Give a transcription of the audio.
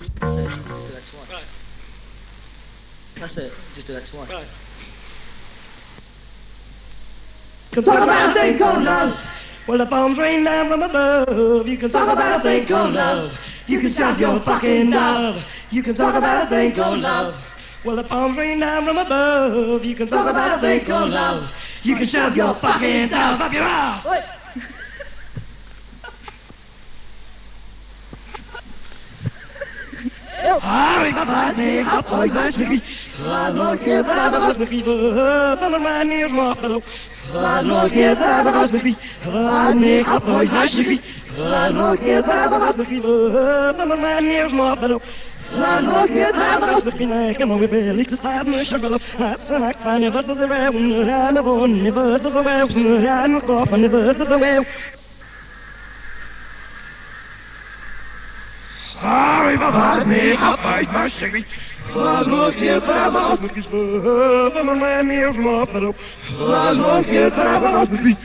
That's it. Just do that twice. Right. That's it. Just do that twice. Right. can talk about a thing called love. Well, the bombs rain down from above. You can talk about a thing called love. You can shout your fucking love. You can talk about a thing called love. Well, the bombs rain down from above. You can talk about a thing called love. You can shove your fucking love up your ass. Nee, come on, we belly to side me. That's an act fine, but there's a round, and a one, never does a well, and a cough, and never does a well. Sorry, Papa, nee, was nicht. War noch nie da, was mich aber mein nie smart below. War noch nie da, was mich